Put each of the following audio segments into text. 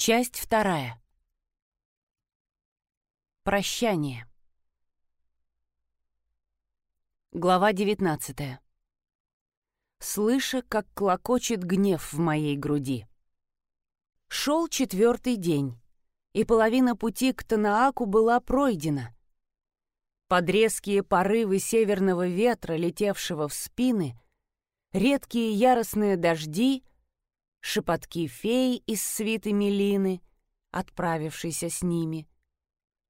Часть вторая. Прощание. Глава 19. Слыша, как клокочет гнев в моей груди. Шел четвертый день, и половина пути к Танааку была пройдена. Под резкие порывы северного ветра, летевшего в спины, редкие яростные дожди, шепотки феи из свиты Мелины, отправившейся с ними,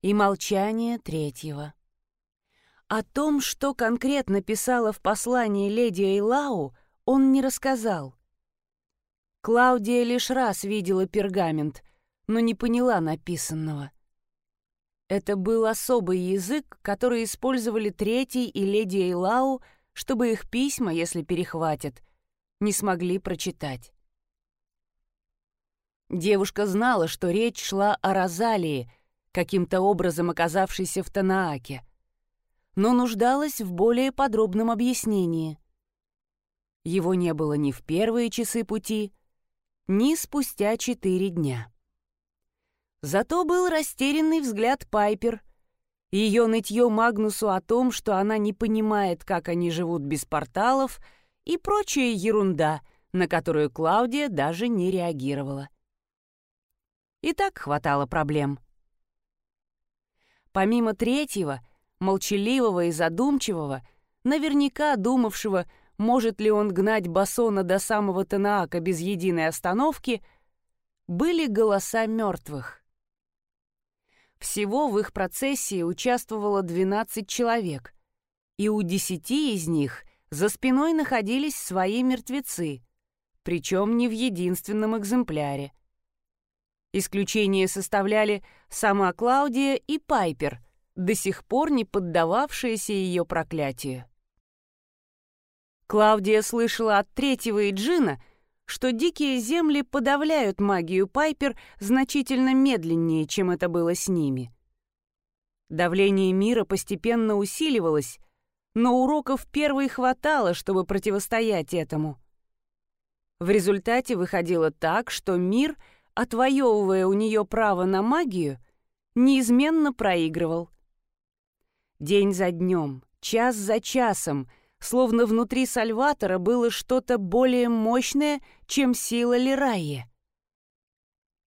и молчание третьего. О том, что конкретно писала в послании леди Эйлау, он не рассказал. Клаудия лишь раз видела пергамент, но не поняла написанного. Это был особый язык, который использовали третий и леди Эйлау, чтобы их письма, если перехватят, не смогли прочитать. Девушка знала, что речь шла о Розалии, каким-то образом оказавшейся в Танааке, но нуждалась в более подробном объяснении. Его не было ни в первые часы пути, ни спустя четыре дня. Зато был растерянный взгляд Пайпер, ее нытье Магнусу о том, что она не понимает, как они живут без порталов, и прочая ерунда, на которую Клаудия даже не реагировала. И так хватало проблем. Помимо третьего, молчаливого и задумчивого, наверняка думавшего, может ли он гнать Басона до самого Танаака без единой остановки, были голоса мертвых. Всего в их процессии участвовало 12 человек, и у десяти из них за спиной находились свои мертвецы, причем не в единственном экземпляре. Исключение составляли сама Клаудия и Пайпер, до сих пор не поддававшиеся ее проклятию. Клаудия слышала от третьего Иджина, что дикие земли подавляют магию Пайпер значительно медленнее, чем это было с ними. Давление мира постепенно усиливалось, но уроков первой хватало, чтобы противостоять этому. В результате выходило так, что мир — отвоевывая у нее право на магию, неизменно проигрывал. День за днем, час за часом, словно внутри Сальватора было что-то более мощное, чем сила Лираи.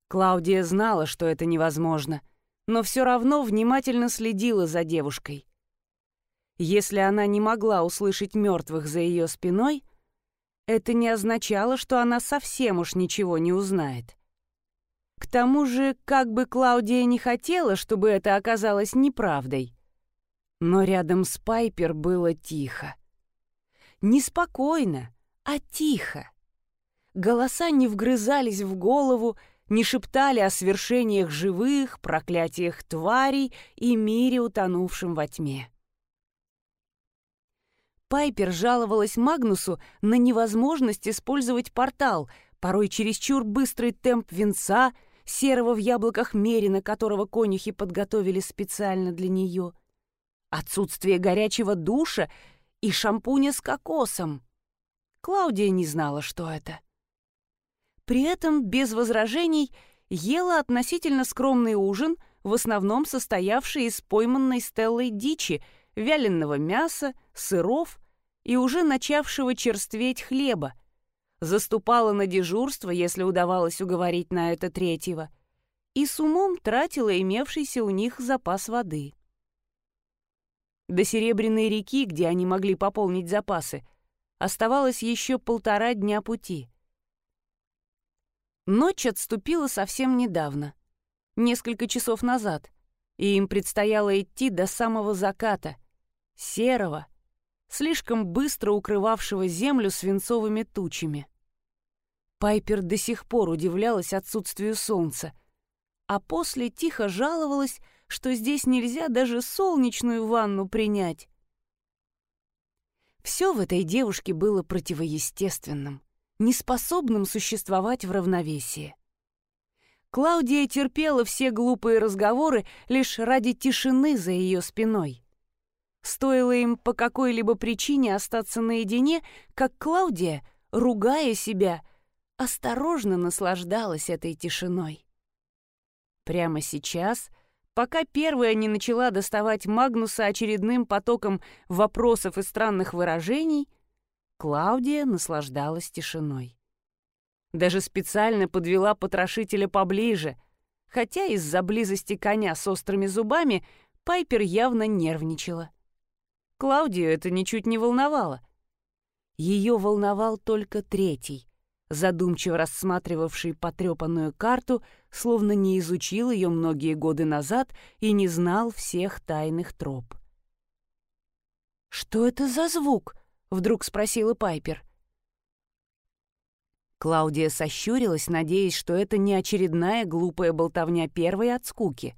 Клаудия знала, что это невозможно, но все равно внимательно следила за девушкой. Если она не могла услышать мертвых за ее спиной, это не означало, что она совсем уж ничего не узнает. К тому же, как бы Клаудия не хотела, чтобы это оказалось неправдой. Но рядом с Пайпер было тихо. Неспокойно, а тихо. Голоса не вгрызались в голову, не шептали о свершениях живых, проклятиях тварей и мире, утонувшем во тьме. Пайпер жаловалась Магнусу на невозможность использовать портал, порой чересчур быстрый темп венца — серого в яблоках мерина, которого конюхи подготовили специально для нее, отсутствие горячего душа и шампуня с кокосом. Клаудия не знала, что это. При этом, без возражений, ела относительно скромный ужин, в основном состоявший из пойманной стеллой дичи, вяленого мяса, сыров и уже начавшего черстветь хлеба, заступала на дежурство, если удавалось уговорить на это третьего, и с умом тратила имевшийся у них запас воды. До Серебряной реки, где они могли пополнить запасы, оставалось еще полтора дня пути. Ночь отступила совсем недавно, несколько часов назад, и им предстояло идти до самого заката, серого, слишком быстро укрывавшего землю свинцовыми тучами. Пайпер до сих пор удивлялась отсутствию солнца, а после тихо жаловалась, что здесь нельзя даже солнечную ванну принять. Все в этой девушке было противоестественным, неспособным существовать в равновесии. Клаудия терпела все глупые разговоры лишь ради тишины за ее спиной. Стоило им по какой-либо причине остаться наедине, как Клаудия, ругая себя, осторожно наслаждалась этой тишиной. Прямо сейчас, пока первая не начала доставать Магнуса очередным потоком вопросов и странных выражений, Клаудия наслаждалась тишиной. Даже специально подвела потрошителя поближе, хотя из-за близости коня с острыми зубами Пайпер явно нервничала. Клаудию это ничуть не волновало. Ее волновал только третий, задумчиво рассматривавший потрепанную карту, словно не изучил ее многие годы назад и не знал всех тайных троп. «Что это за звук?» — вдруг спросила Пайпер. Клаудия сощурилась, надеясь, что это не очередная глупая болтовня первой от скуки.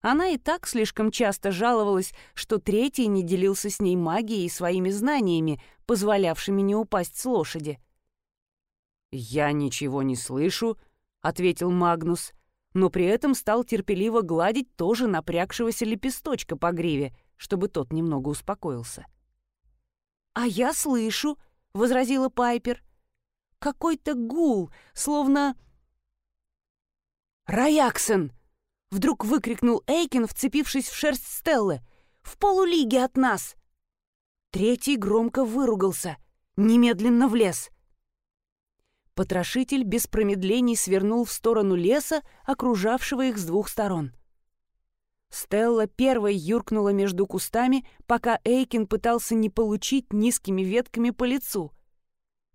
Она и так слишком часто жаловалась, что третий не делился с ней магией и своими знаниями, позволявшими не упасть с лошади. «Я ничего не слышу», — ответил Магнус, но при этом стал терпеливо гладить тоже напрягшегося лепесточка по гриве, чтобы тот немного успокоился. «А я слышу», — возразила Пайпер. «Какой-то гул, словно...» «Раяксен!» — вдруг выкрикнул Эйкин, вцепившись в шерсть Стеллы. «В полулиге от нас!» Третий громко выругался, немедленно влез — Потрошитель без промедлений свернул в сторону леса, окружавшего их с двух сторон. Стелла первой юркнула между кустами, пока Эйкин пытался не получить низкими ветками по лицу.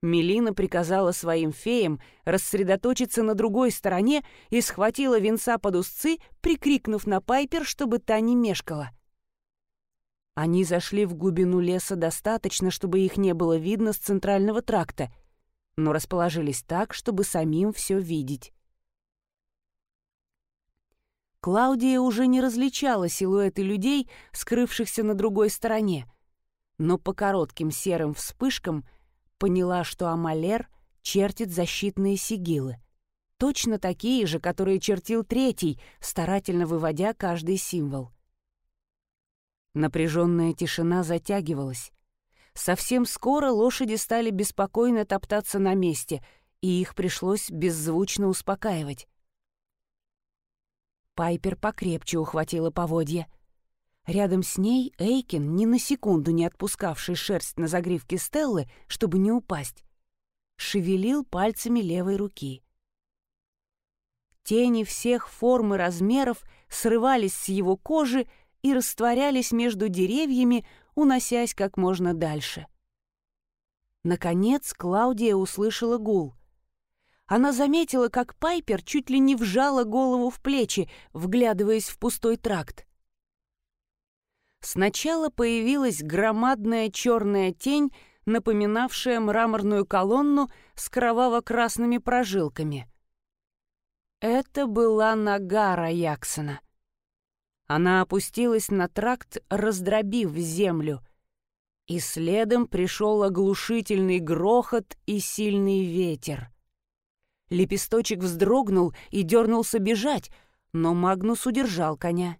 Мелина приказала своим феям рассредоточиться на другой стороне и схватила венца под узцы, прикрикнув на Пайпер, чтобы та не мешкала. Они зашли в глубину леса достаточно, чтобы их не было видно с центрального тракта — но расположились так, чтобы самим все видеть. Клаудия уже не различала силуэты людей, скрывшихся на другой стороне, но по коротким серым вспышкам поняла, что Амалер чертит защитные сигилы. Точно такие же, которые чертил третий, старательно выводя каждый символ. Напряженная тишина затягивалась. Совсем скоро лошади стали беспокойно топтаться на месте, и их пришлось беззвучно успокаивать. Пайпер покрепче ухватила поводья. Рядом с ней Эйкин, ни на секунду не отпускавший шерсть на загривке Стеллы, чтобы не упасть, шевелил пальцами левой руки. Тени всех форм и размеров срывались с его кожи и растворялись между деревьями, уносясь как можно дальше. Наконец Клаудия услышала гул. Она заметила, как Пайпер чуть ли не вжала голову в плечи, вглядываясь в пустой тракт. Сначала появилась громадная черная тень, напоминавшая мраморную колонну с кроваво-красными прожилками. Это была нога Яксона. Она опустилась на тракт, раздробив землю. И следом пришел оглушительный грохот и сильный ветер. Лепесточек вздрогнул и дернулся бежать, но Магнус удержал коня.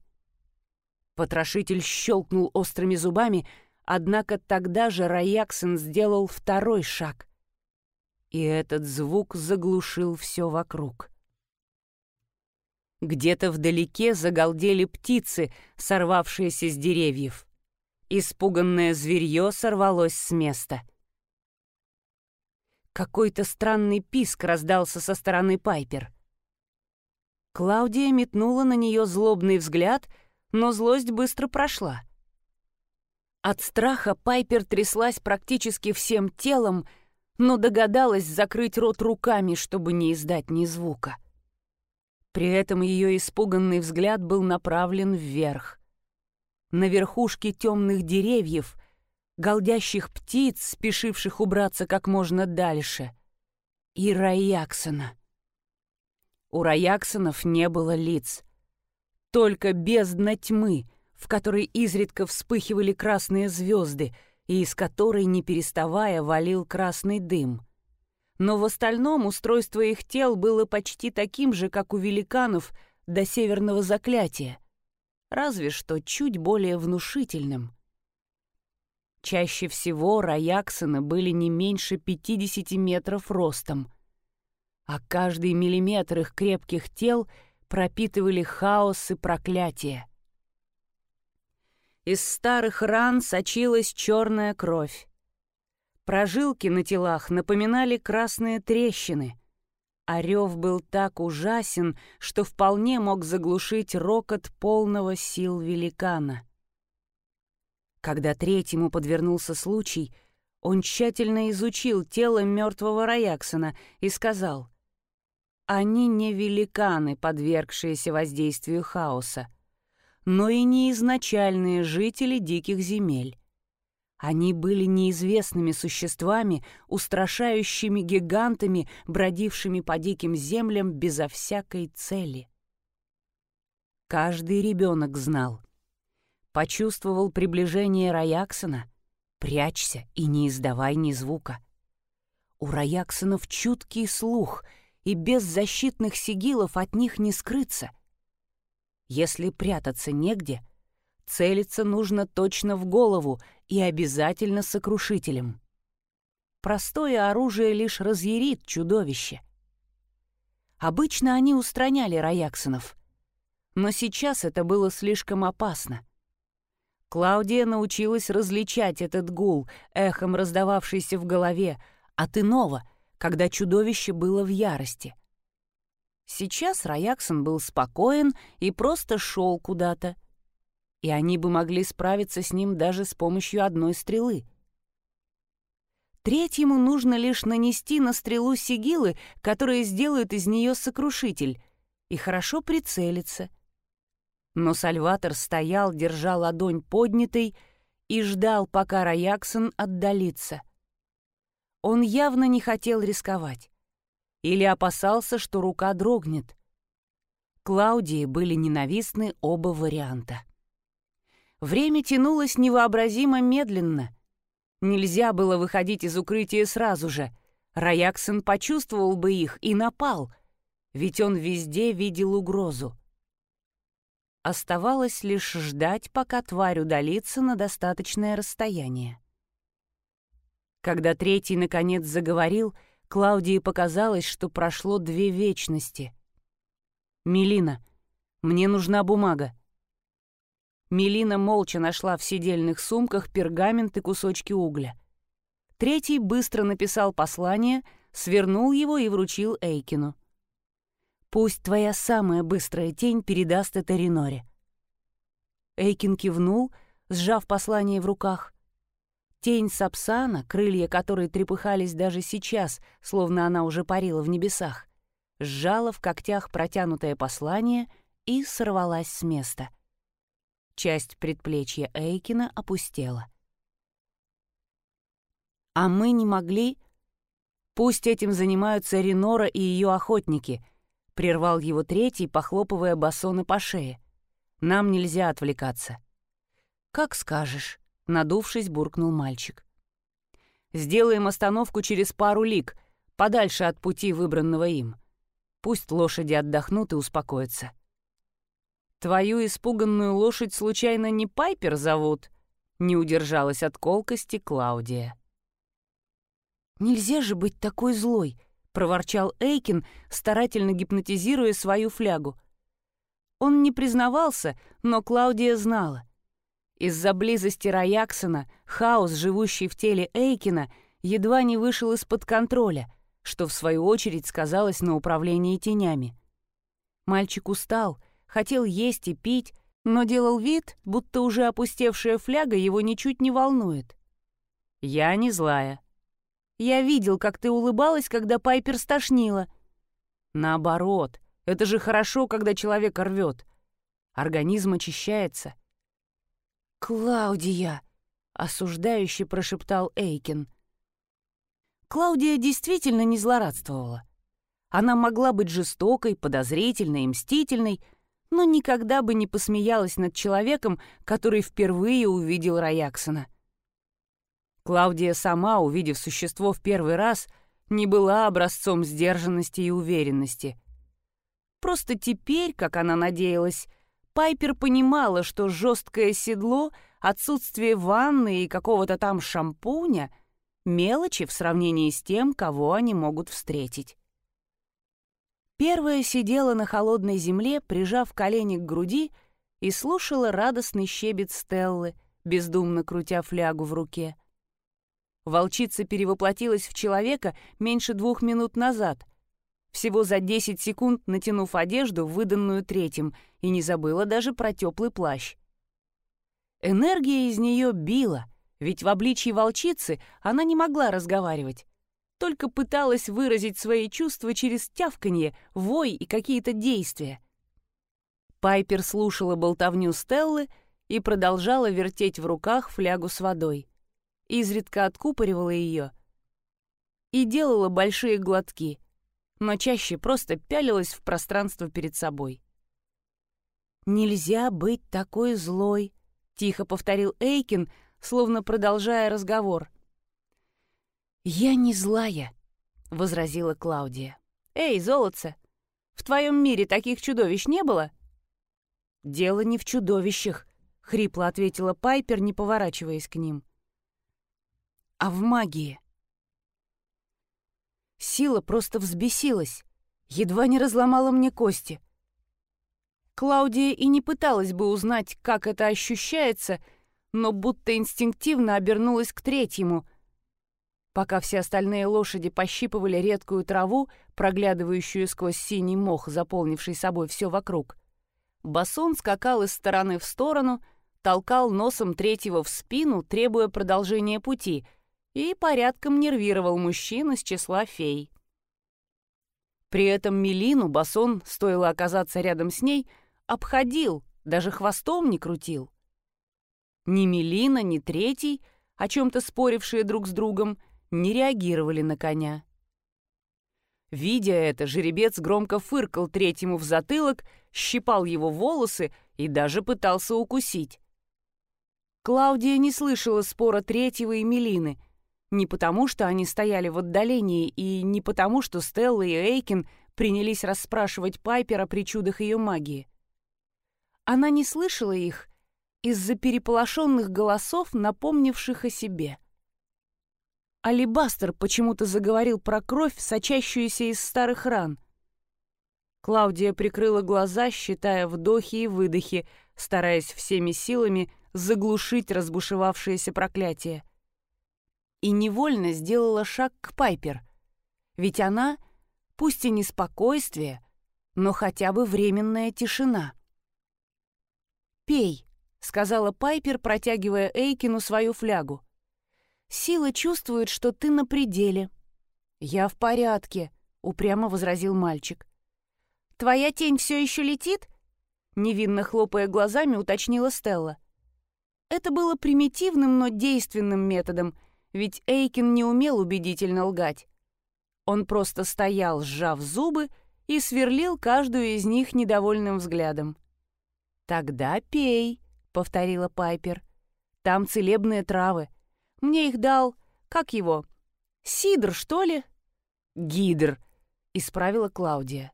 Потрошитель щелкнул острыми зубами, однако тогда же Раяксен сделал второй шаг. И этот звук заглушил все вокруг. Где-то вдалеке загалдели птицы, сорвавшиеся с деревьев. Испуганное зверье сорвалось с места. Какой-то странный писк раздался со стороны Пайпер. Клаудия метнула на нее злобный взгляд, но злость быстро прошла. От страха Пайпер тряслась практически всем телом, но догадалась закрыть рот руками, чтобы не издать ни звука. При этом ее испуганный взгляд был направлен вверх. На верхушки темных деревьев, голдящих птиц, спешивших убраться как можно дальше, и Раяксона. У Раяксонов не было лиц. Только бездна тьмы, в которой изредка вспыхивали красные звезды, и из которой, не переставая, валил красный дым — но в остальном устройство их тел было почти таким же, как у великанов до северного заклятия, разве что чуть более внушительным. Чаще всего Раяксона были не меньше 50 метров ростом, а каждый миллиметр их крепких тел пропитывали хаос и проклятие. Из старых ран сочилась черная кровь. Прожилки на телах напоминали красные трещины, рев был так ужасен, что вполне мог заглушить рокот полного сил великана. Когда третьему подвернулся случай, он тщательно изучил тело мертвого Раяксона и сказал, «Они не великаны, подвергшиеся воздействию хаоса, но и не изначальные жители диких земель. Они были неизвестными существами, устрашающими гигантами, бродившими по диким землям безо всякой цели. Каждый ребенок знал. Почувствовал приближение Раяксона. Прячься и не издавай ни звука. У Раяксонов чуткий слух, и без защитных сигилов от них не скрыться. Если прятаться негде — Целиться нужно точно в голову и обязательно сокрушителем. Простое оружие лишь разъярит чудовище. Обычно они устраняли Раяксонов, но сейчас это было слишком опасно. Клаудия научилась различать этот гул, эхом раздававшийся в голове, от иного, когда чудовище было в ярости. Сейчас Раяксон был спокоен и просто шел куда-то, и они бы могли справиться с ним даже с помощью одной стрелы. Третьему нужно лишь нанести на стрелу сигилы, которые сделают из нее сокрушитель, и хорошо прицелиться. Но Сальватор стоял, держа ладонь поднятой, и ждал, пока Раяксон отдалится. Он явно не хотел рисковать. Или опасался, что рука дрогнет. Клаудии были ненавистны оба варианта. Время тянулось невообразимо медленно. Нельзя было выходить из укрытия сразу же. Раяксон почувствовал бы их и напал, ведь он везде видел угрозу. Оставалось лишь ждать, пока тварь удалится на достаточное расстояние. Когда третий, наконец, заговорил, Клаудии показалось, что прошло две вечности. «Мелина, мне нужна бумага. Мелина молча нашла в сидельных сумках пергамент и кусочки угля. Третий быстро написал послание, свернул его и вручил Эйкину. «Пусть твоя самая быстрая тень передаст это Реноре». Эйкин кивнул, сжав послание в руках. Тень Сапсана, крылья которой трепыхались даже сейчас, словно она уже парила в небесах, сжала в когтях протянутое послание и сорвалась с места — Часть предплечья Эйкина опустела. «А мы не могли...» «Пусть этим занимаются Ренора и ее охотники», — прервал его третий, похлопывая басона по шее. «Нам нельзя отвлекаться». «Как скажешь», — надувшись, буркнул мальчик. «Сделаем остановку через пару лиг, подальше от пути, выбранного им. Пусть лошади отдохнут и успокоятся». «Твою испуганную лошадь случайно не Пайпер зовут?» Не удержалась от колкости Клаудия. «Нельзя же быть такой злой!» — проворчал Эйкин, старательно гипнотизируя свою флягу. Он не признавался, но Клаудия знала. Из-за близости Раяксона хаос, живущий в теле Эйкина, едва не вышел из-под контроля, что в свою очередь сказалось на управлении тенями. Мальчик устал — хотел есть и пить, но делал вид, будто уже опустевшая фляга его ничуть не волнует. «Я не злая. Я видел, как ты улыбалась, когда Пайпер стошнила. Наоборот, это же хорошо, когда человек рвет. Организм очищается». «Клаудия!» — осуждающе прошептал Эйкин. Клаудия действительно не злорадствовала. Она могла быть жестокой, подозрительной и мстительной, но никогда бы не посмеялась над человеком, который впервые увидел Раяксона. Клаудия сама, увидев существо в первый раз, не была образцом сдержанности и уверенности. Просто теперь, как она надеялась, Пайпер понимала, что жесткое седло, отсутствие ванны и какого-то там шампуня — мелочи в сравнении с тем, кого они могут встретить. Первая сидела на холодной земле, прижав колени к груди, и слушала радостный щебет Стеллы, бездумно крутя флягу в руке. Волчица перевоплотилась в человека меньше двух минут назад, всего за 10 секунд натянув одежду, выданную третьим, и не забыла даже про теплый плащ. Энергия из нее била, ведь в обличье волчицы она не могла разговаривать, только пыталась выразить свои чувства через тявканье, вой и какие-то действия. Пайпер слушала болтовню Стеллы и продолжала вертеть в руках флягу с водой. Изредка откупоривала ее и делала большие глотки, но чаще просто пялилась в пространство перед собой. «Нельзя быть такой злой», — тихо повторил Эйкин, словно продолжая разговор. «Я не злая», — возразила Клаудия. «Эй, золотце, в твоем мире таких чудовищ не было?» «Дело не в чудовищах», — хрипло ответила Пайпер, не поворачиваясь к ним. «А в магии». Сила просто взбесилась, едва не разломала мне кости. Клаудия и не пыталась бы узнать, как это ощущается, но будто инстинктивно обернулась к третьему — пока все остальные лошади пощипывали редкую траву, проглядывающую сквозь синий мох, заполнивший собой все вокруг. Басон скакал из стороны в сторону, толкал носом третьего в спину, требуя продолжения пути, и порядком нервировал мужчин из числа фей. При этом Мелину Басон, стоило оказаться рядом с ней, обходил, даже хвостом не крутил. Ни Мелина, ни третий, о чем-то спорившие друг с другом, — не реагировали на коня. Видя это, жеребец громко фыркал третьему в затылок, щипал его волосы и даже пытался укусить. Клаудия не слышала спора третьего и Мелины, не потому что они стояли в отдалении и не потому что Стелла и Эйкин принялись расспрашивать Пайпер о причудах ее магии. Она не слышала их из-за переполошенных голосов, напомнивших о себе. Алибастер почему-то заговорил про кровь, сочащуюся из старых ран. Клаудия прикрыла глаза, считая вдохи и выдохи, стараясь всеми силами заглушить разбушевавшееся проклятие. И невольно сделала шаг к Пайпер, ведь она, пусть и не спокойствие, но хотя бы временная тишина. «Пей», — сказала Пайпер, протягивая Эйкину свою флягу. Сила чувствует, что ты на пределе». «Я в порядке», — упрямо возразил мальчик. «Твоя тень все еще летит?» Невинно хлопая глазами, уточнила Стелла. Это было примитивным, но действенным методом, ведь Эйкин не умел убедительно лгать. Он просто стоял, сжав зубы, и сверлил каждую из них недовольным взглядом. «Тогда пей», — повторила Пайпер. «Там целебные травы. Мне их дал... Как его? Сидр, что ли?» «Гидр», — исправила Клаудия.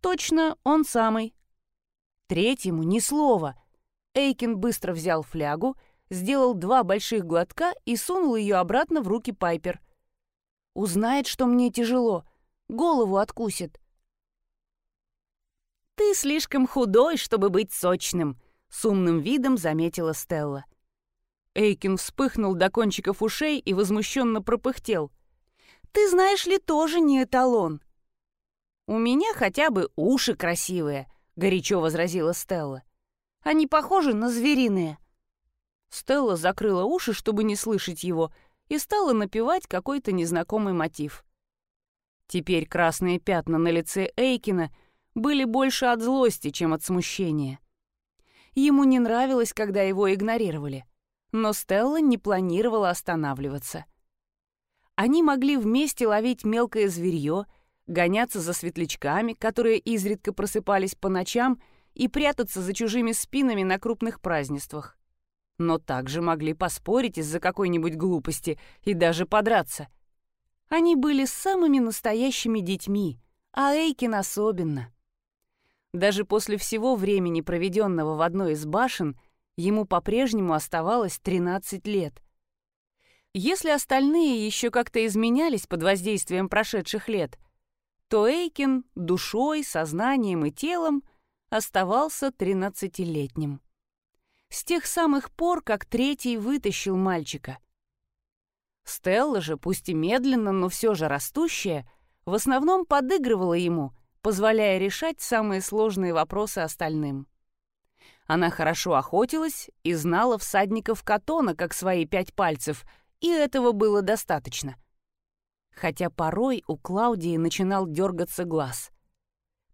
«Точно, он самый». Третьему ни слова. Эйкин быстро взял флягу, сделал два больших глотка и сунул ее обратно в руки Пайпер. «Узнает, что мне тяжело. Голову откусит». «Ты слишком худой, чтобы быть сочным», — с умным видом заметила Стелла. Эйкин вспыхнул до кончиков ушей и возмущенно пропыхтел. «Ты знаешь ли, тоже не эталон». «У меня хотя бы уши красивые», — горячо возразила Стелла. «Они похожи на звериные». Стелла закрыла уши, чтобы не слышать его, и стала напевать какой-то незнакомый мотив. Теперь красные пятна на лице Эйкина были больше от злости, чем от смущения. Ему не нравилось, когда его игнорировали но Стелла не планировала останавливаться. Они могли вместе ловить мелкое зверье, гоняться за светлячками, которые изредка просыпались по ночам, и прятаться за чужими спинами на крупных празднествах. Но также могли поспорить из-за какой-нибудь глупости и даже подраться. Они были самыми настоящими детьми, а Эйкин особенно. Даже после всего времени, проведенного в одной из башен, ему по-прежнему оставалось 13 лет. Если остальные еще как-то изменялись под воздействием прошедших лет, то Эйкин душой, сознанием и телом оставался тринадцатилетним. С тех самых пор, как третий вытащил мальчика. Стелла же, пусть и медленно, но все же растущая, в основном подыгрывала ему, позволяя решать самые сложные вопросы остальным. Она хорошо охотилась и знала всадников Катона как свои пять пальцев, и этого было достаточно. Хотя порой у Клаудии начинал дергаться глаз.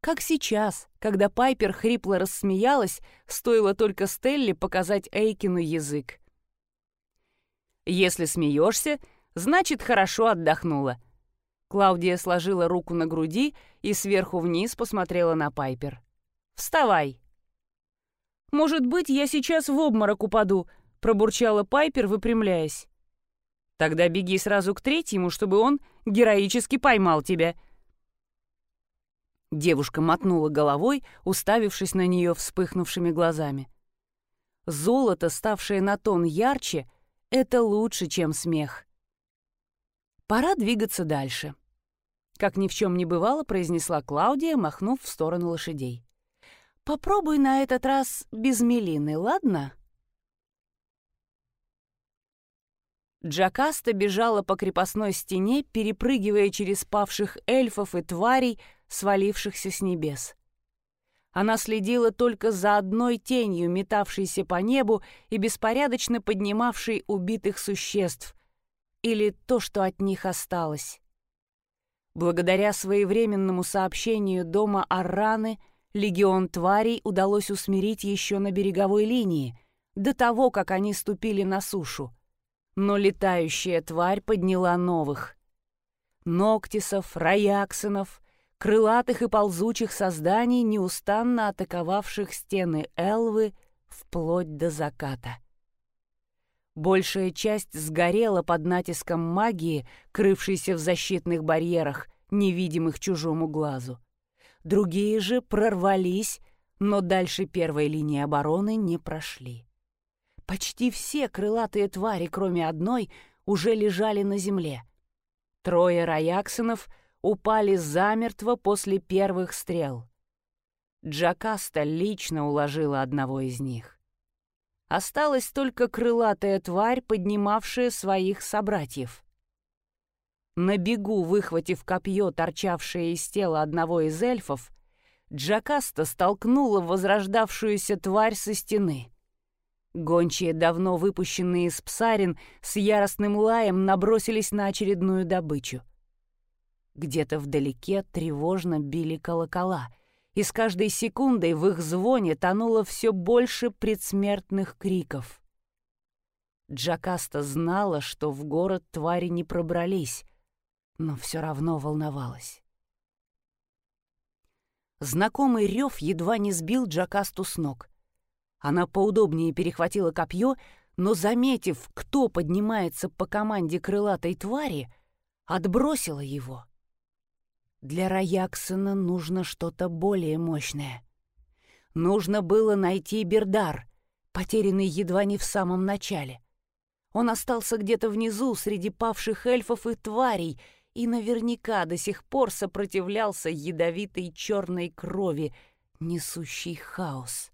Как сейчас, когда Пайпер хрипло рассмеялась, стоило только Стелле показать Эйкину язык. «Если смеешься, значит, хорошо отдохнула». Клаудия сложила руку на груди и сверху вниз посмотрела на Пайпер. «Вставай!» «Может быть, я сейчас в обморок упаду», — пробурчала Пайпер, выпрямляясь. «Тогда беги сразу к третьему, чтобы он героически поймал тебя». Девушка мотнула головой, уставившись на нее вспыхнувшими глазами. Золото, ставшее на тон ярче, — это лучше, чем смех. Пора двигаться дальше. Как ни в чем не бывало, произнесла Клаудия, махнув в сторону лошадей. Попробуй на этот раз без Мелины, ладно?» Джакаста бежала по крепостной стене, перепрыгивая через павших эльфов и тварей, свалившихся с небес. Она следила только за одной тенью, метавшейся по небу и беспорядочно поднимавшей убитых существ, или то, что от них осталось. Благодаря своевременному сообщению дома Арраны легион тварей удалось усмирить еще на береговой линии, до того, как они ступили на сушу. Но летающая тварь подняла новых. Ноктисов, раяксонов, крылатых и ползучих созданий, неустанно атаковавших стены Элвы вплоть до заката. Большая часть сгорела под натиском магии, крывшейся в защитных барьерах, невидимых чужому глазу. Другие же прорвались, но дальше первой линии обороны не прошли. Почти все крылатые твари, кроме одной, уже лежали на земле. Трое раяксонов упали замертво после первых стрел. Джакаста лично уложила одного из них. Осталась только крылатая тварь, поднимавшая своих собратьев. На бегу, выхватив копье, торчавшее из тела одного из эльфов, Джакаста столкнула возрождавшуюся тварь со стены. Гончие, давно выпущенные из псарин, с яростным лаем набросились на очередную добычу. Где-то вдалеке тревожно били колокола, и с каждой секундой в их звоне тонуло все больше предсмертных криков. Джакаста знала, что в город твари не пробрались, но все равно волновалась. Знакомый рев едва не сбил Джакасту с ног. Она поудобнее перехватила копье, но, заметив, кто поднимается по команде крылатой твари, отбросила его. Для Раяксона нужно что-то более мощное. Нужно было найти Бердар, потерянный едва не в самом начале. Он остался где-то внизу среди павших эльфов и тварей — и наверняка до сих пор сопротивлялся ядовитой черной крови, несущей хаос.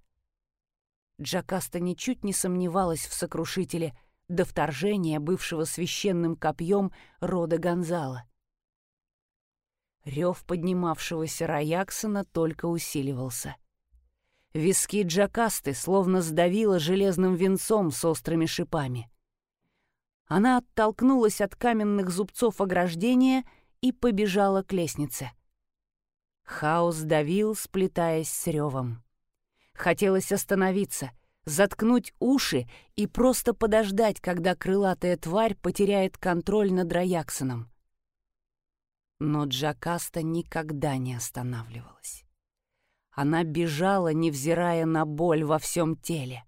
Джакаста ничуть не сомневалась в сокрушителе до вторжения бывшего священным копьем рода Гонзала. Рев поднимавшегося Раяксона только усиливался. Виски Джакасты словно сдавило железным венцом с острыми шипами. Она оттолкнулась от каменных зубцов ограждения и побежала к лестнице. Хаос давил, сплетаясь с ревом. Хотелось остановиться, заткнуть уши и просто подождать, когда крылатая тварь потеряет контроль над Раяксоном. Но Джакаста никогда не останавливалась. Она бежала, невзирая на боль во всем теле.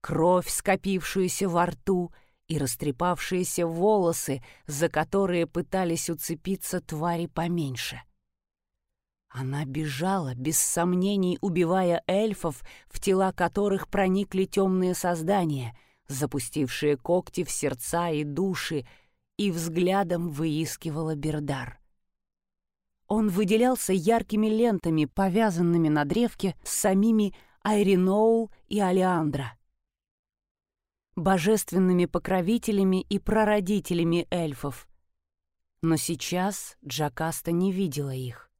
Кровь, скопившуюся во рту, и растрепавшиеся волосы, за которые пытались уцепиться твари поменьше. Она бежала, без сомнений убивая эльфов, в тела которых проникли темные создания, запустившие когти в сердца и души, и взглядом выискивала Бердар. Он выделялся яркими лентами, повязанными на древке с самими Айриноул и Алиандра. Божественными покровителями и прародителями эльфов. Но сейчас Джакаста не видела их.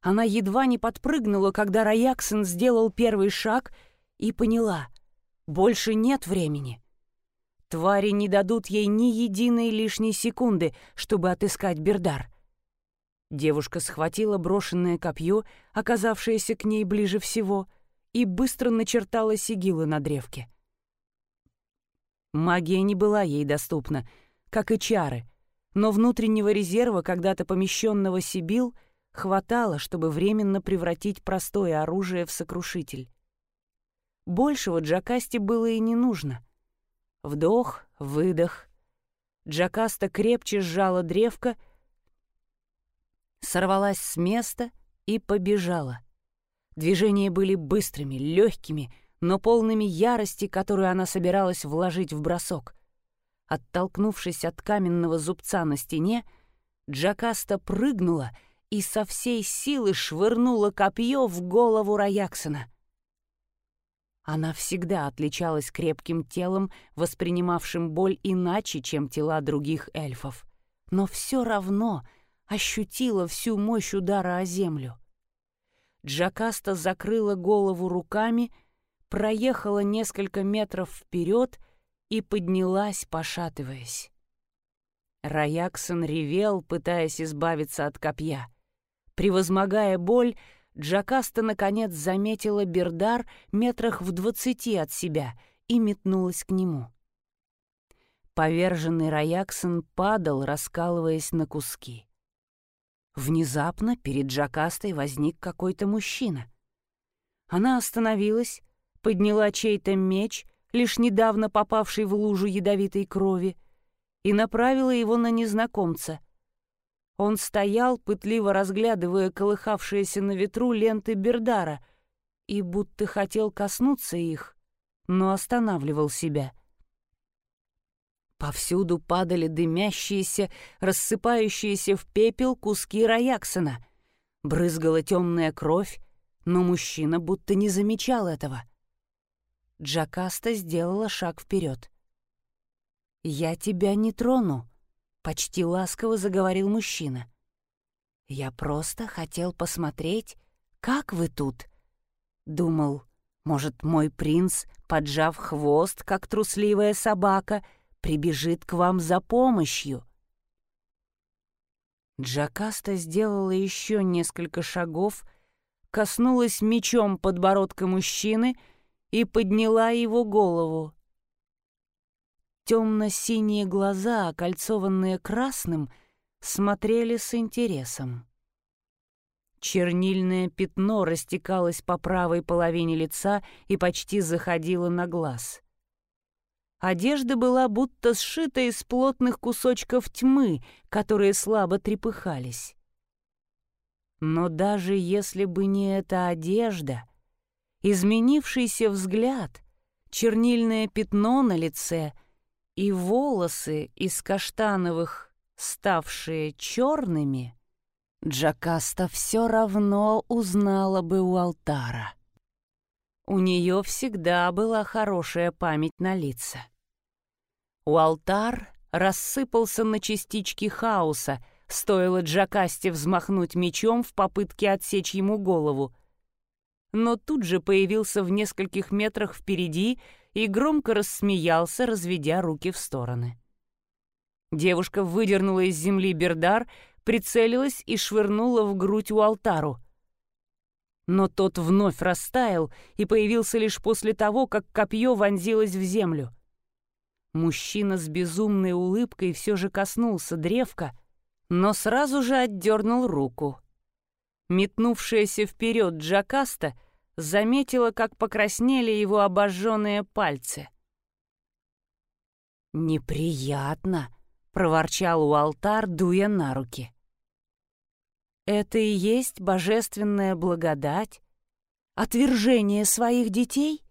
Она едва не подпрыгнула, когда Раяксон сделал первый шаг и поняла — больше нет времени. Твари не дадут ей ни единой лишней секунды, чтобы отыскать Бердар. Девушка схватила брошенное копье, оказавшееся к ней ближе всего, и быстро начертала сигилы на древке. Магия не была ей доступна, как и чары, но внутреннего резерва, когда-то помещенного Сибил, хватало, чтобы временно превратить простое оружие в сокрушитель. Большего Джакасте было и не нужно. Вдох, выдох. Джакаста крепче сжала древко — сорвалась с места и побежала. Движения были быстрыми, легкими, но полными ярости, которую она собиралась вложить в бросок. Оттолкнувшись от каменного зубца на стене, Джакаста прыгнула и со всей силы швырнула копье в голову Раяксона. Она всегда отличалась крепким телом, воспринимавшим боль иначе, чем тела других эльфов. Но все равно — ощутила всю мощь удара о землю. Джакаста закрыла голову руками, проехала несколько метров вперед и поднялась, пошатываясь. Раяксон ревел, пытаясь избавиться от копья. Превозмогая боль, Джакаста наконец заметила Бердар метрах в двадцати от себя и метнулась к нему. Поверженный Раяксон падал, раскалываясь на куски. Внезапно перед Джакастой возник какой-то мужчина. Она остановилась, подняла чей-то меч, лишь недавно попавший в лужу ядовитой крови, и направила его на незнакомца. Он стоял, пытливо разглядывая колыхавшиеся на ветру ленты Бердара, и будто хотел коснуться их, но останавливал себя — Повсюду падали дымящиеся, рассыпающиеся в пепел куски Раяксона. Брызгала темная кровь, но мужчина будто не замечал этого. Джакаста сделала шаг вперед. «Я тебя не трону», — почти ласково заговорил мужчина. «Я просто хотел посмотреть, как вы тут». Думал, может, мой принц, поджав хвост, как трусливая собака, — прибежит к вам за помощью. Джакаста сделала еще несколько шагов, коснулась мечом подбородка мужчины и подняла его голову. Темно-синие глаза, окольцованные красным, смотрели с интересом. Чернильное пятно растекалось по правой половине лица и почти заходило на глаз. Одежда была будто сшита из плотных кусочков тьмы, которые слабо трепыхались. Но даже если бы не эта одежда, изменившийся взгляд, чернильное пятно на лице и волосы из каштановых, ставшие черными, Джакаста все равно узнала бы у алтара. У нее всегда была хорошая память на лица. У алтар рассыпался на частички хаоса, стоило Джакасте взмахнуть мечом в попытке отсечь ему голову. Но тут же появился в нескольких метрах впереди и громко рассмеялся, разведя руки в стороны. Девушка выдернула из земли бердар, прицелилась и швырнула в грудь у алтару. Но тот вновь растаял и появился лишь после того, как копье вонзилось в землю — Мужчина с безумной улыбкой все же коснулся древка, но сразу же отдернул руку. Метнувшаяся вперед Джакаста заметила, как покраснели его обожженные пальцы. «Неприятно», — проворчал у алтар, дуя на руки. «Это и есть божественная благодать? Отвержение своих детей?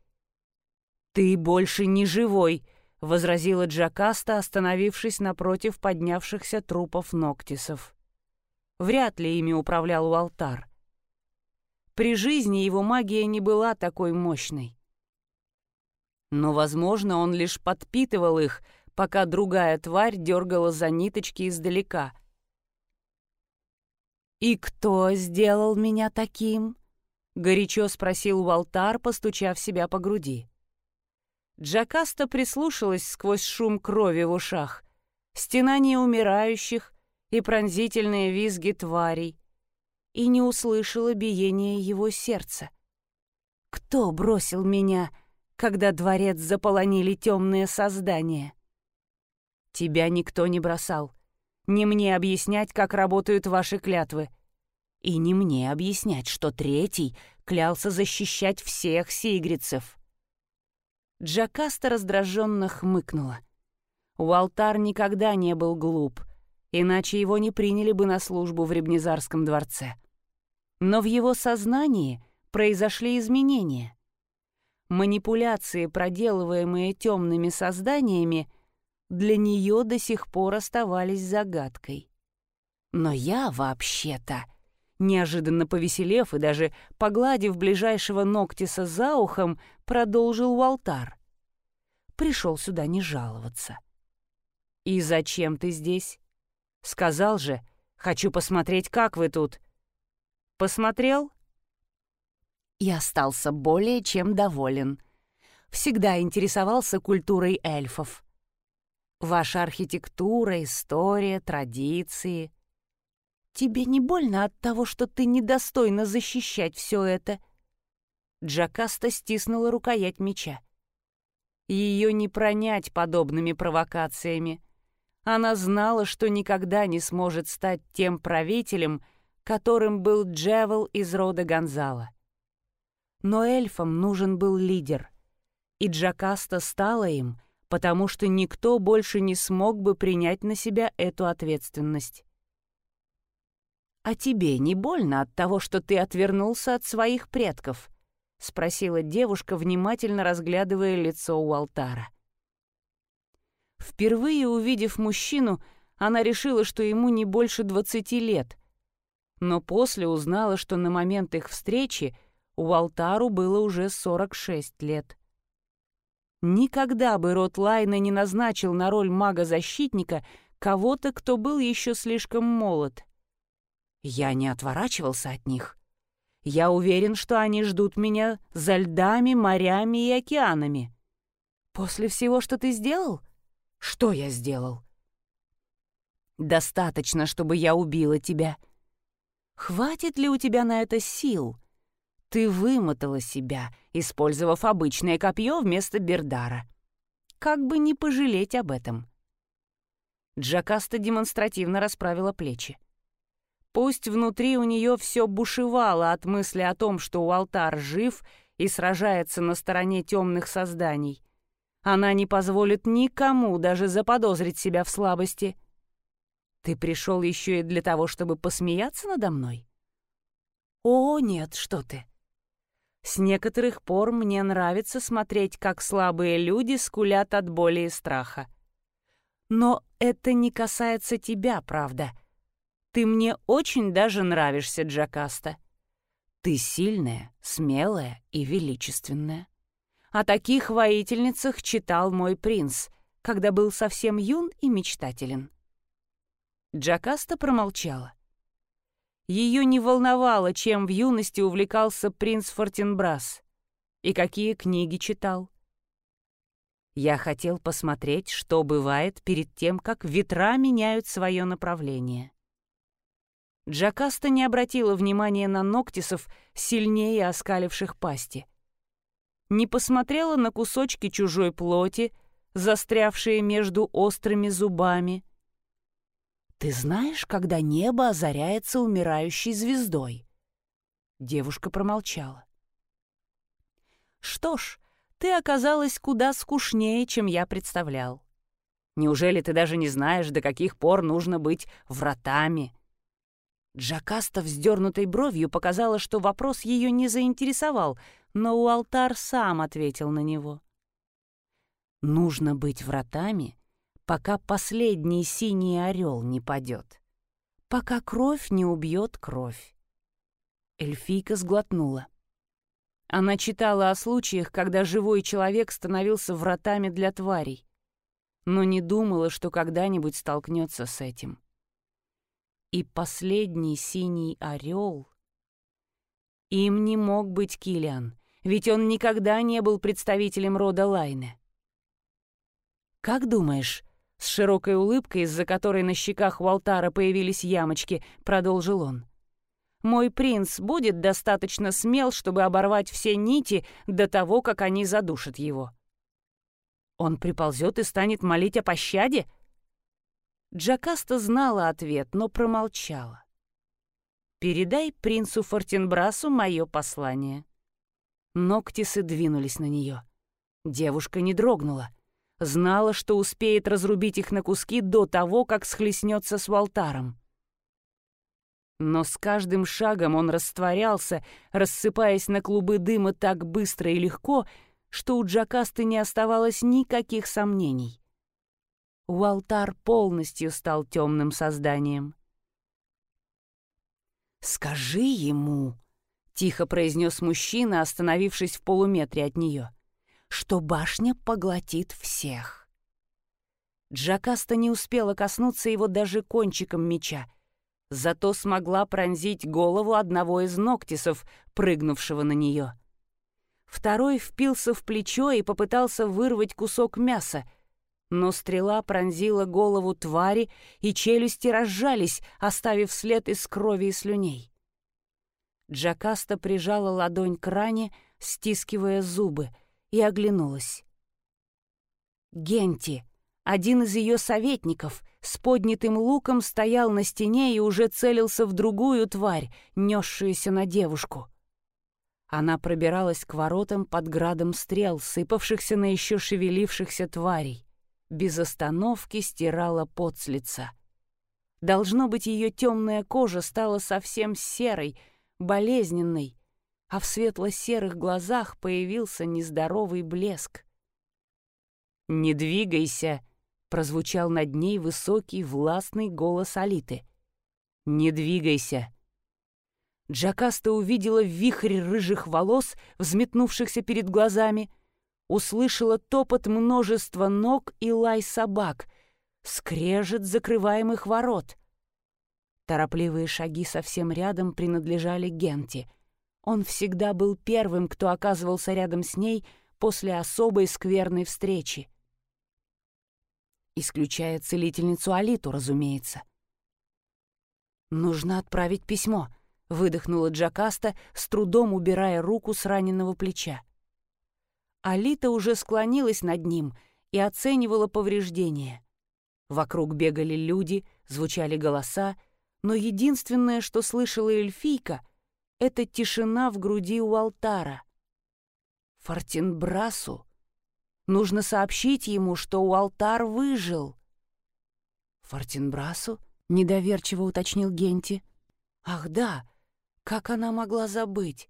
Ты больше не живой», — возразила Джакаста, остановившись напротив поднявшихся трупов Ноктисов. Вряд ли ими управлял Уалтар. При жизни его магия не была такой мощной. Но, возможно, он лишь подпитывал их, пока другая тварь дергала за ниточки издалека. «И кто сделал меня таким?» — горячо спросил Уалтар, постучав себя по груди. Джакаста прислушалась сквозь шум крови в ушах, стенание умирающих и пронзительные визги тварей, и не услышала биения его сердца. «Кто бросил меня?» когда дворец заполонили темные создания. Тебя никто не бросал. Не мне объяснять, как работают ваши клятвы. И не мне объяснять, что третий клялся защищать всех сигрицев. Джакаста раздраженно хмыкнула. Уалтар никогда не был глуп, иначе его не приняли бы на службу в Ребнезарском дворце. Но в его сознании произошли изменения — манипуляции, проделываемые темными созданиями, для нее до сих пор оставались загадкой. Но я вообще-то, неожиданно повеселев и даже погладив ближайшего Ноктиса за ухом, продолжил Уалтар. Пришел сюда не жаловаться. «И зачем ты здесь?» «Сказал же, хочу посмотреть, как вы тут». «Посмотрел?» и остался более чем доволен. Всегда интересовался культурой эльфов. Ваша архитектура, история, традиции. Тебе не больно от того, что ты недостойна защищать все это? Джакаста стиснула рукоять меча. Ее не пронять подобными провокациями. Она знала, что никогда не сможет стать тем правителем, которым был Джевел из рода Гонзала. Но эльфам нужен был лидер. И Джакаста стала им, потому что никто больше не смог бы принять на себя эту ответственность. «А тебе не больно от того, что ты отвернулся от своих предков?» — спросила девушка, внимательно разглядывая лицо у алтара. Впервые увидев мужчину, она решила, что ему не больше двадцати лет, но после узнала, что на момент их встречи — у Алтару было уже 46 лет. Никогда бы род Лайна не назначил на роль мага-защитника кого-то, кто был еще слишком молод. Я не отворачивался от них. Я уверен, что они ждут меня за льдами, морями и океанами. После всего, что ты сделал? Что я сделал? Достаточно, чтобы я убила тебя. Хватит ли у тебя на это сил? Ты вымотала себя, использовав обычное копье вместо бердара. Как бы не пожалеть об этом. Джакаста демонстративно расправила плечи. Пусть внутри у нее все бушевало от мысли о том, что Уалтар жив и сражается на стороне темных созданий. Она не позволит никому даже заподозрить себя в слабости. Ты пришел еще и для того, чтобы посмеяться надо мной? О, нет, что ты. С некоторых пор мне нравится смотреть, как слабые люди скулят от боли и страха. Но это не касается тебя, правда. Ты мне очень даже нравишься, Джакаста. Ты сильная, смелая и величественная. О таких воительницах читал мой принц, когда был совсем юн и мечтателен. Джакаста промолчала. Ее не волновало, чем в юности увлекался принц Фортенбрас и какие книги читал. Я хотел посмотреть, что бывает перед тем, как ветра меняют свое направление. Джакаста не обратила внимания на Ноктисов, сильнее оскаливших пасти. Не посмотрела на кусочки чужой плоти, застрявшие между острыми зубами — «Ты знаешь, когда небо озаряется умирающей звездой?» Девушка промолчала. «Что ж, ты оказалась куда скучнее, чем я представлял. Неужели ты даже не знаешь, до каких пор нужно быть вратами?» Джакаста вздернутой бровью показала, что вопрос ее не заинтересовал, но Уалтар сам ответил на него. «Нужно быть вратами, пока последний синий орел не падет. пока кровь не убьет кровь. Эльфийка сглотнула. Она читала о случаях, когда живой человек становился вратами для тварей, но не думала, что когда-нибудь столкнется с этим. И последний синий орел... Им не мог быть Килиан, ведь он никогда не был представителем рода Лайны. «Как думаешь?» — с широкой улыбкой, из-за которой на щеках у алтара появились ямочки, продолжил он. «Мой принц будет достаточно смел, чтобы оборвать все нити до того, как они задушат его». «Он приползет и станет молить о пощаде?» Джакаста знала ответ, но промолчала. «Передай принцу Фортенбрасу мое послание». Ноктисы двинулись на нее. Девушка не дрогнула. Знала, что успеет разрубить их на куски до того, как схлестнется с Валтаром. Но с каждым шагом он растворялся, рассыпаясь на клубы дыма так быстро и легко, что у Джакасты не оставалось никаких сомнений. Уалтар полностью стал темным созданием. «Скажи ему», — тихо произнес мужчина, остановившись в полуметре от нее, «что башня поглотит всех». Джакаста не успела коснуться его даже кончиком меча, зато смогла пронзить голову одного из ноктисов, прыгнувшего на нее. Второй впился в плечо и попытался вырвать кусок мяса — но стрела пронзила голову твари, и челюсти разжались, оставив след из крови и слюней. Джакаста прижала ладонь к ране, стискивая зубы, и оглянулась. Генти, один из ее советников, с поднятым луком стоял на стене и уже целился в другую тварь, несшуюся на девушку. Она пробиралась к воротам под градом стрел, сыпавшихся на еще шевелившихся тварей без остановки стирала пот с лица. Должно быть, ее темная кожа стала совсем серой, болезненной, а в светло-серых глазах появился нездоровый блеск. «Не двигайся!» — прозвучал над ней высокий властный голос Алиты. «Не двигайся!» Джакаста увидела вихрь рыжих волос, взметнувшихся перед глазами — услышала топот множества ног и лай собак, скрежет закрываемых ворот. Торопливые шаги совсем рядом принадлежали Генте. Он всегда был первым, кто оказывался рядом с ней после особой скверной встречи. Исключая целительницу Алиту, разумеется. «Нужно отправить письмо», — выдохнула Джакаста, с трудом убирая руку с раненого плеча. Алита уже склонилась над ним и оценивала повреждения. Вокруг бегали люди, звучали голоса, но единственное, что слышала эльфийка, — это тишина в груди у алтара. Фортинбрасу. Нужно сообщить ему, что у алтар выжил. «Фортинбрасу?» — недоверчиво уточнил Генти. «Ах да, как она могла забыть?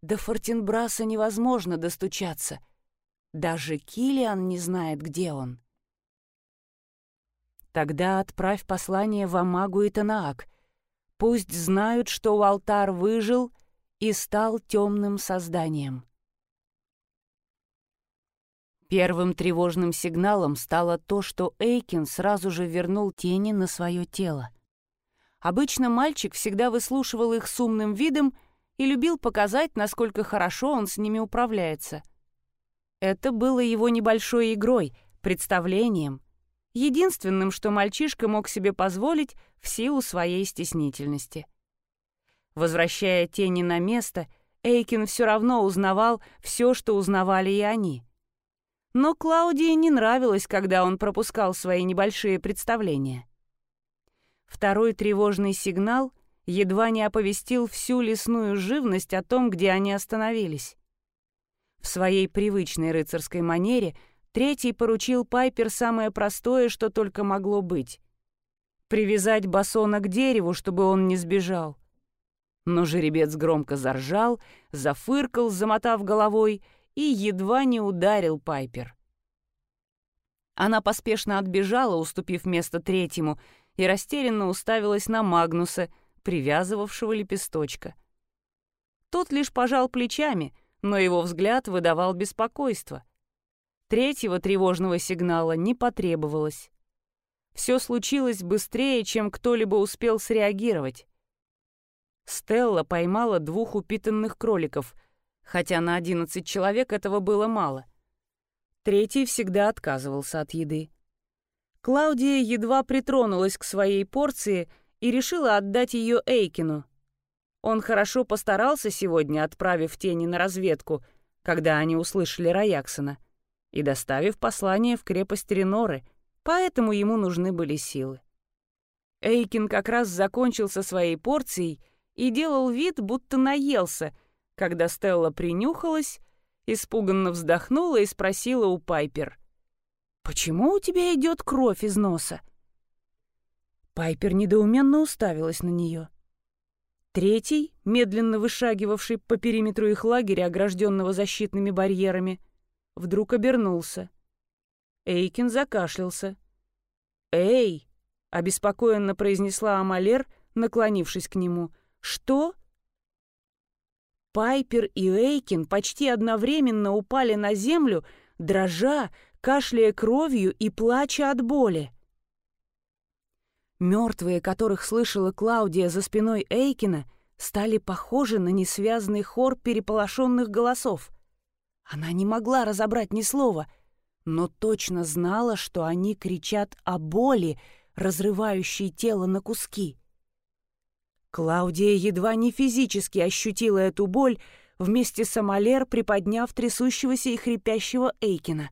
До Фортинбраса невозможно достучаться. Даже Килиан не знает, где он. Тогда отправь послание в Амагу и Танаак. Пусть знают, что Уалтар выжил и стал темным созданием. Первым тревожным сигналом стало то, что Эйкин сразу же вернул тени на свое тело. Обычно мальчик всегда выслушивал их с умным видом и любил показать, насколько хорошо он с ними управляется. Это было его небольшой игрой, представлением, единственным, что мальчишка мог себе позволить в силу своей стеснительности. Возвращая тени на место, Эйкин все равно узнавал все, что узнавали и они. Но Клаудии не нравилось, когда он пропускал свои небольшие представления. Второй тревожный сигнал едва не оповестил всю лесную живность о том, где они остановились. В своей привычной рыцарской манере третий поручил Пайпер самое простое, что только могло быть — привязать басона к дереву, чтобы он не сбежал. Но жеребец громко заржал, зафыркал, замотав головой, и едва не ударил Пайпер. Она поспешно отбежала, уступив место третьему, и растерянно уставилась на Магнуса, привязывавшего лепесточка. Тот лишь пожал плечами, но его взгляд выдавал беспокойство. Третьего тревожного сигнала не потребовалось. Все случилось быстрее, чем кто-либо успел среагировать. Стелла поймала двух упитанных кроликов, хотя на одиннадцать человек этого было мало. Третий всегда отказывался от еды. Клаудия едва притронулась к своей порции и решила отдать ее Эйкину. Он хорошо постарался сегодня, отправив тени на разведку, когда они услышали Раяксона, и доставив послание в крепость Реноры, поэтому ему нужны были силы. Эйкин как раз закончил со своей порцией и делал вид, будто наелся, когда Стелла принюхалась, испуганно вздохнула и спросила у Пайпер — «Почему у тебя идет кровь из носа?» Пайпер недоуменно уставилась на нее. Третий, медленно вышагивавший по периметру их лагеря, огражденного защитными барьерами, вдруг обернулся. Эйкин закашлялся. «Эй!» — обеспокоенно произнесла Амалер, наклонившись к нему. «Что?» Пайпер и Эйкин почти одновременно упали на землю, дрожа, кашляя кровью и плача от боли. Мертвые, которых слышала Клаудия за спиной Эйкина, стали похожи на несвязный хор переполошенных голосов. Она не могла разобрать ни слова, но точно знала, что они кричат о боли, разрывающей тело на куски. Клаудия едва не физически ощутила эту боль, вместе с Амалер приподняв трясущегося и хрипящего Эйкина.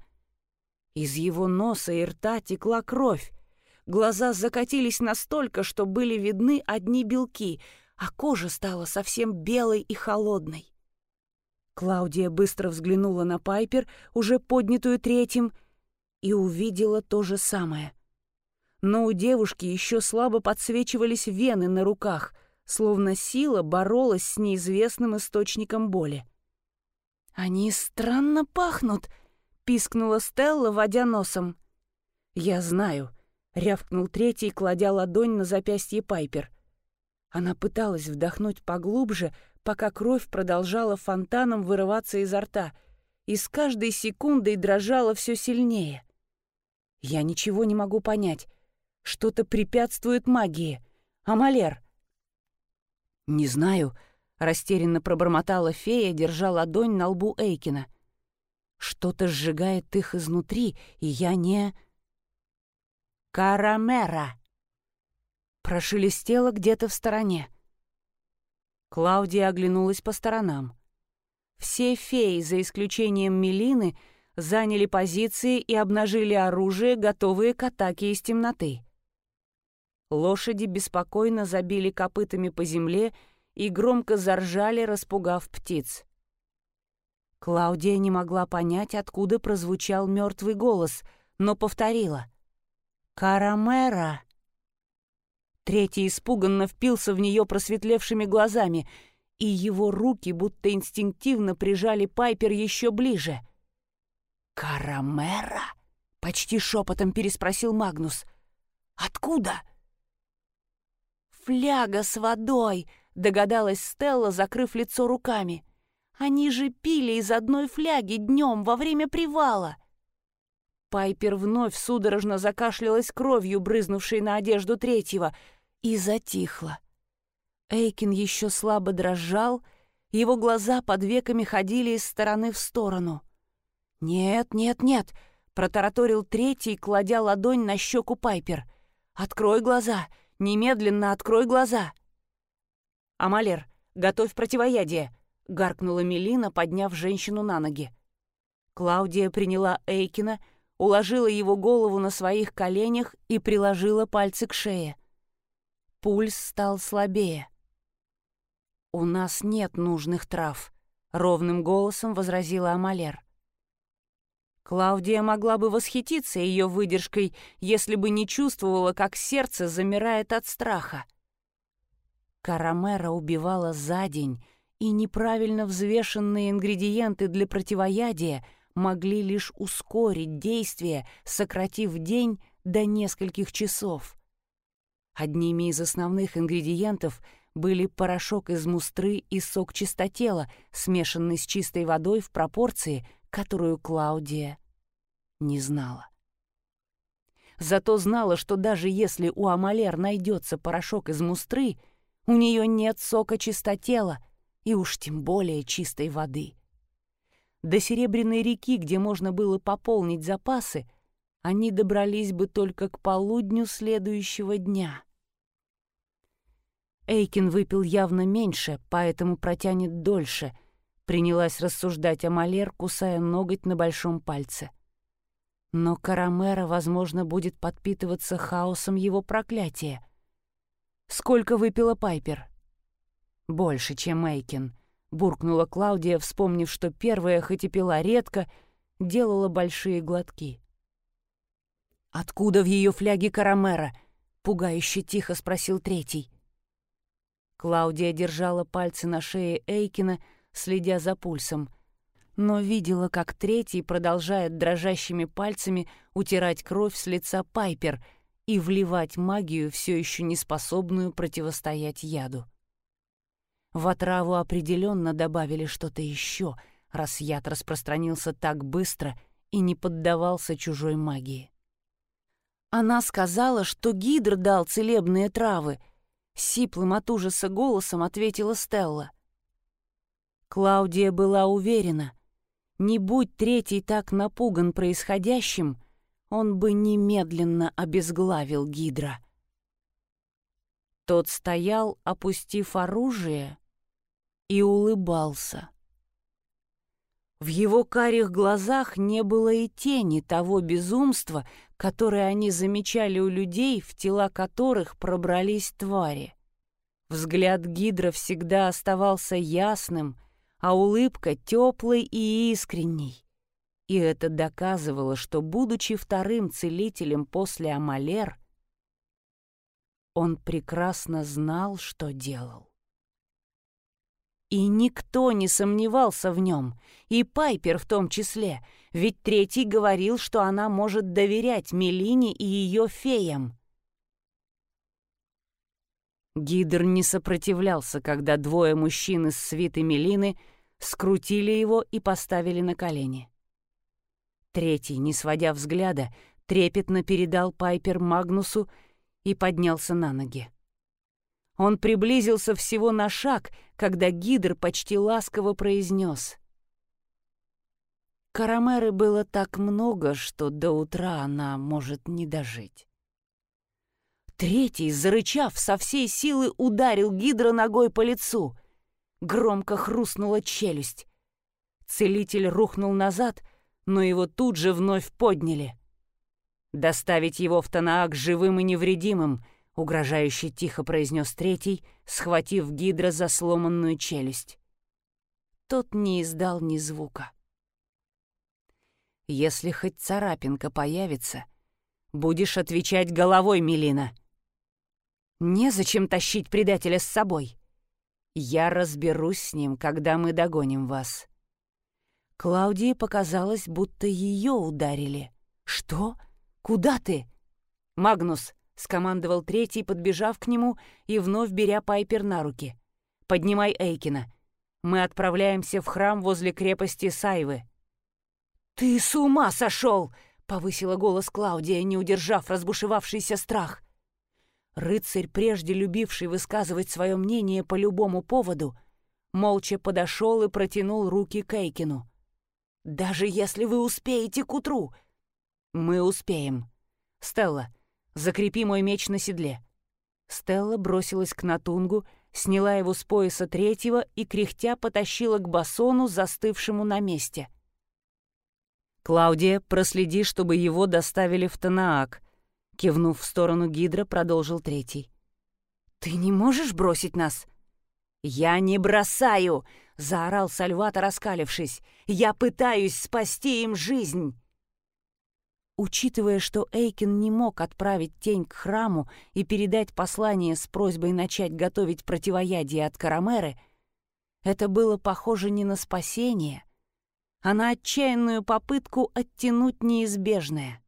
Из его носа и рта текла кровь. Глаза закатились настолько, что были видны одни белки, а кожа стала совсем белой и холодной. Клаудия быстро взглянула на Пайпер, уже поднятую третьим, и увидела то же самое. Но у девушки еще слабо подсвечивались вены на руках, словно сила боролась с неизвестным источником боли. «Они странно пахнут», пискнула Стелла, водя носом. «Я знаю», — рявкнул третий, кладя ладонь на запястье Пайпер. Она пыталась вдохнуть поглубже, пока кровь продолжала фонтаном вырываться изо рта, и с каждой секундой дрожала все сильнее. «Я ничего не могу понять. Что-то препятствует магии. Амалер!» «Не знаю», — растерянно пробормотала фея, держа ладонь на лбу Эйкина. Что-то сжигает их изнутри, и я не... «Карамера!» Прошелестело где-то в стороне. Клаудия оглянулась по сторонам. Все феи, за исключением Мелины, заняли позиции и обнажили оружие, готовые к атаке из темноты. Лошади беспокойно забили копытами по земле и громко заржали, распугав птиц. Клаудия не могла понять, откуда прозвучал мертвый голос, но повторила. «Карамера!» Третий испуганно впился в нее просветлевшими глазами, и его руки будто инстинктивно прижали Пайпер еще ближе. «Карамера?» — почти шепотом переспросил Магнус. «Откуда?» «Фляга с водой!» — догадалась Стелла, закрыв лицо руками. Они же пили из одной фляги днем во время привала. Пайпер вновь судорожно закашлялась кровью, брызнувшей на одежду третьего, и затихла. Эйкин еще слабо дрожал, его глаза под веками ходили из стороны в сторону. «Нет, нет, нет!» — протараторил третий, кладя ладонь на щеку Пайпер. «Открой глаза! Немедленно открой глаза!» «Амалер, готовь противоядие!» — гаркнула Мелина, подняв женщину на ноги. Клаудия приняла Эйкина, уложила его голову на своих коленях и приложила пальцы к шее. Пульс стал слабее. «У нас нет нужных трав», — ровным голосом возразила Амалер. Клаудия могла бы восхититься ее выдержкой, если бы не чувствовала, как сердце замирает от страха. Карамера убивала за день, и неправильно взвешенные ингредиенты для противоядия могли лишь ускорить действие, сократив день до нескольких часов. Одними из основных ингредиентов были порошок из мустры и сок чистотела, смешанный с чистой водой в пропорции, которую Клаудия не знала. Зато знала, что даже если у Амалер найдется порошок из мустры, у нее нет сока чистотела и уж тем более чистой воды. До Серебряной реки, где можно было пополнить запасы, они добрались бы только к полудню следующего дня. Эйкин выпил явно меньше, поэтому протянет дольше, принялась рассуждать о Малер, кусая ноготь на большом пальце. Но Карамера, возможно, будет подпитываться хаосом его проклятия. Сколько выпила Пайпер? Больше, чем Эйкин, буркнула Клаудия, вспомнив, что первая, хоть и пила редко, делала большие глотки. «Откуда в ее фляге Карамера?» — пугающе тихо спросил третий. Клаудия держала пальцы на шее Эйкина, следя за пульсом, но видела, как третий продолжает дрожащими пальцами утирать кровь с лица Пайпер и вливать магию, все еще не способную противостоять яду. В отраву определенно добавили что-то еще, раз яд распространился так быстро и не поддавался чужой магии. Она сказала, что Гидр дал целебные травы. Сиплым от ужаса голосом ответила Стелла. Клаудия была уверена, не будь третий так напуган происходящим, он бы немедленно обезглавил Гидра. Тот стоял, опустив оружие, и улыбался. В его карих глазах не было и тени того безумства, которое они замечали у людей, в тела которых пробрались твари. Взгляд Гидра всегда оставался ясным, а улыбка теплой и искренней. И это доказывало, что, будучи вторым целителем после Амалер, он прекрасно знал, что делал. И никто не сомневался в нем, и Пайпер в том числе, ведь третий говорил, что она может доверять Мелине и ее феям. Гидр не сопротивлялся, когда двое мужчин из свиты Мелины скрутили его и поставили на колени. Третий, не сводя взгляда, трепетно передал Пайпер Магнусу и поднялся на ноги. Он приблизился всего на шаг, когда Гидр почти ласково произнес. Карамеры было так много, что до утра она может не дожить. Третий, зарычав, со всей силы ударил Гидра ногой по лицу. Громко хрустнула челюсть. Целитель рухнул назад, но его тут же вновь подняли. Доставить его в Танаак живым и невредимым — угрожающе тихо произнес третий, схватив Гидра за сломанную челюсть. Тот не издал ни звука. «Если хоть царапинка появится, будешь отвечать головой, Мелина. Незачем тащить предателя с собой. Я разберусь с ним, когда мы догоним вас». Клаудии показалось, будто ее ударили. «Что? Куда ты?» «Магнус, — скомандовал третий, подбежав к нему и вновь беря Пайпер на руки. «Поднимай Эйкина. Мы отправляемся в храм возле крепости Сайвы». «Ты с ума сошел!» — повысила голос Клаудия, не удержав разбушевавшийся страх. Рыцарь, прежде любивший высказывать свое мнение по любому поводу, молча подошел и протянул руки к Эйкину. «Даже если вы успеете к утру!» «Мы успеем. Стелла, Закрепи мой меч на седле». Стелла бросилась к Натунгу, сняла его с пояса третьего и, кряхтя, потащила к басону, застывшему на месте. «Клаудия, проследи, чтобы его доставили в Танаак», — кивнув в сторону Гидра, продолжил третий. «Ты не можешь бросить нас?» «Я не бросаю!» — заорал Сальвата, раскалившись. «Я пытаюсь спасти им жизнь!» Учитывая, что Эйкин не мог отправить тень к храму и передать послание с просьбой начать готовить противоядие от Карамеры, это было похоже не на спасение, а на отчаянную попытку оттянуть неизбежное.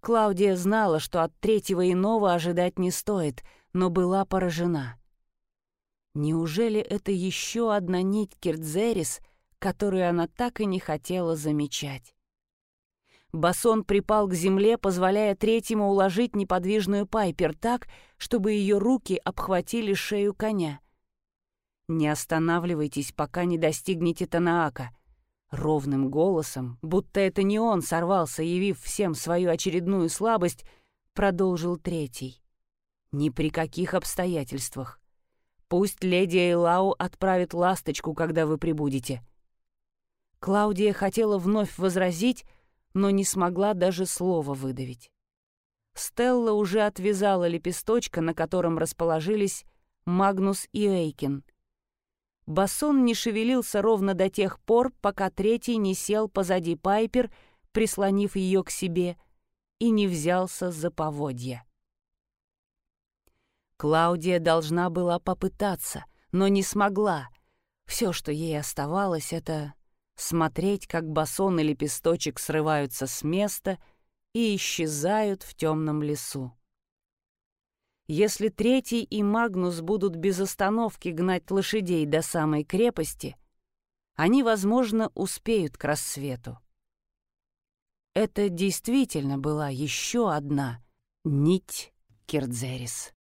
Клаудия знала, что от третьего иного ожидать не стоит, но была поражена. Неужели это еще одна нить Кирдзерис, которую она так и не хотела замечать? Басон припал к земле, позволяя третьему уложить неподвижную Пайпер так, чтобы ее руки обхватили шею коня. «Не останавливайтесь, пока не достигнете Танаака», Ровным голосом, будто это не он сорвался, явив всем свою очередную слабость, продолжил третий. «Ни при каких обстоятельствах. Пусть леди Эйлау отправит ласточку, когда вы прибудете». Клаудия хотела вновь возразить, но не смогла даже слова выдавить. Стелла уже отвязала лепесточка, на котором расположились Магнус и Эйкин, Бассон не шевелился ровно до тех пор, пока третий не сел позади Пайпер, прислонив ее к себе, и не взялся за поводья. Клаудия должна была попытаться, но не смогла. Все, что ей оставалось, это смотреть, как бассон и лепесточек срываются с места и исчезают в темном лесу. Если Третий и Магнус будут без остановки гнать лошадей до самой крепости, они, возможно, успеют к рассвету. Это действительно была еще одна нить Кирдзерис.